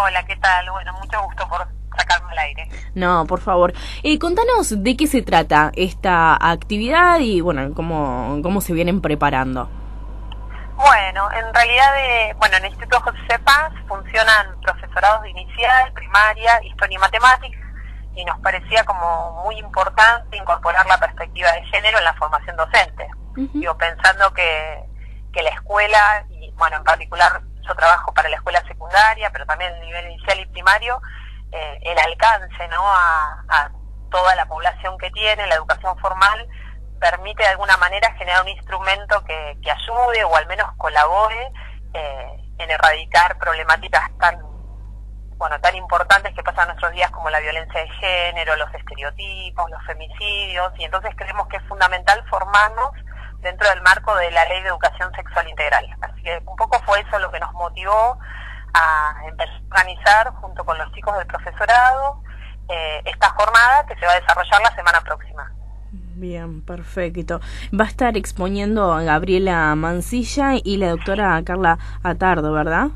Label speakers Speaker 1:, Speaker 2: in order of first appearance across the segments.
Speaker 1: Hola, ¿qué tal? Bueno, mucho gusto por sacarme al aire.
Speaker 2: No, por favor. Eh, contanos de qué se trata esta actividad y, bueno, cómo, cómo se vienen preparando.
Speaker 1: Bueno, en realidad, eh, bueno, en el Instituto José Paz funcionan profesorados de inicial, primaria, historia y matemáticas, y nos parecía como muy importante incorporar la perspectiva de género en la formación docente. Digo, pensando que, que la escuela, y bueno, en particular yo trabajo para la escuela secundaria, pero también a nivel inicial y primario, eh, el alcance ¿no? a, toda la población que tiene, la educación formal, permite de alguna manera generar un instrumento que, ayude o al menos colabore eh, en erradicar problemáticas tan bueno tan importantes que pasan nuestros días como la violencia de género, los estereotipos, los femicidios, y entonces creemos que es fundamental formarnos dentro del marco de la Ley de Educación Sexual Integral. Así que un poco fue eso lo que nos motivó a empezar a organizar junto con los chicos del profesorado eh, esta jornada que se va a desarrollar la semana próxima.
Speaker 2: Bien, perfecto. Va a estar exponiendo a Gabriela Mancilla y la doctora Carla Atardo, ¿verdad?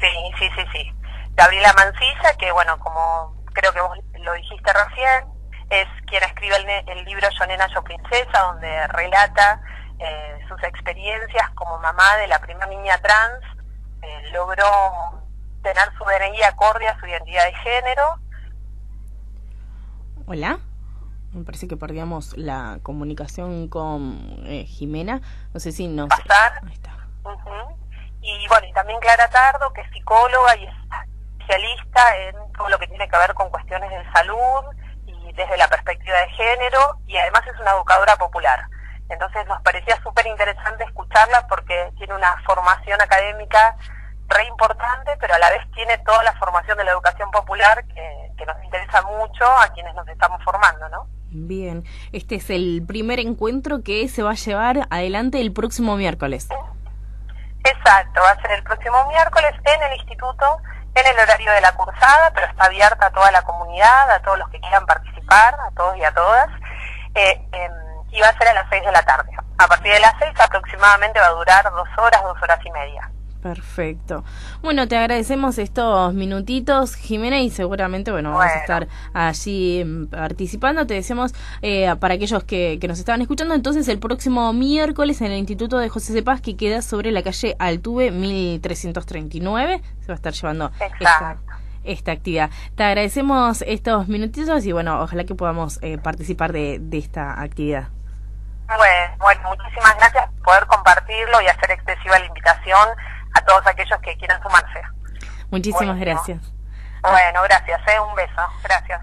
Speaker 1: Sí, sí, sí, sí. Gabriela Mancilla, que bueno, como creo que vos lo dijiste recién, es quien escribe el, el libro Yo Nena, Yo Princesa, donde relata eh, sus experiencias como mamá de la primera niña trans, logró tener su DNI acorde a su identidad de género.
Speaker 2: Hola. Me parece que perdíamos la comunicación con eh, Jimena. No sé si nos...
Speaker 1: Pasar. Ahí está. Y bueno, y también Clara Tardo, que es psicóloga y es especialista en todo lo que tiene que ver con cuestiones de salud y desde la perspectiva de género, y además es una educadora popular. Entonces nos parecía súper interesante escucharla porque tiene una formación académica re importante, pero a la vez tiene toda la formación de la educación popular que, nos interesa mucho a quienes nos estamos formando, ¿no?
Speaker 2: Bien, este es el primer encuentro que se va a llevar adelante el próximo miércoles.
Speaker 1: Exacto, va a ser el próximo miércoles en el instituto, en el horario de la cursada, pero está abierta a toda la comunidad, a todos los que quieran participar, a todos y a todas. Eh, y va a ser a las 6 de la tarde. A partir de las 6 aproximadamente va a durar dos horas, dos horas y media.
Speaker 2: Perfecto. Bueno, te agradecemos estos minutitos, Jimena, y seguramente, bueno, vamos a estar allí mm, participando. Te decimos, eh, para aquellos que, que, nos estaban escuchando, entonces el próximo miércoles en el Instituto de José Cepaz, que queda sobre la calle Altuve 1339, se va a estar llevando esta, esta, actividad. Te agradecemos estos minutitos y, bueno, ojalá que podamos eh, participar de, de esta actividad.
Speaker 1: Bueno, muchísimas gracias por poder compartirlo y hacer excesiva la invitación a todos aquellos que quieran sumarse.
Speaker 2: Muchísimas gracias.
Speaker 1: Bueno, gracias, ¿eh? un beso. Gracias.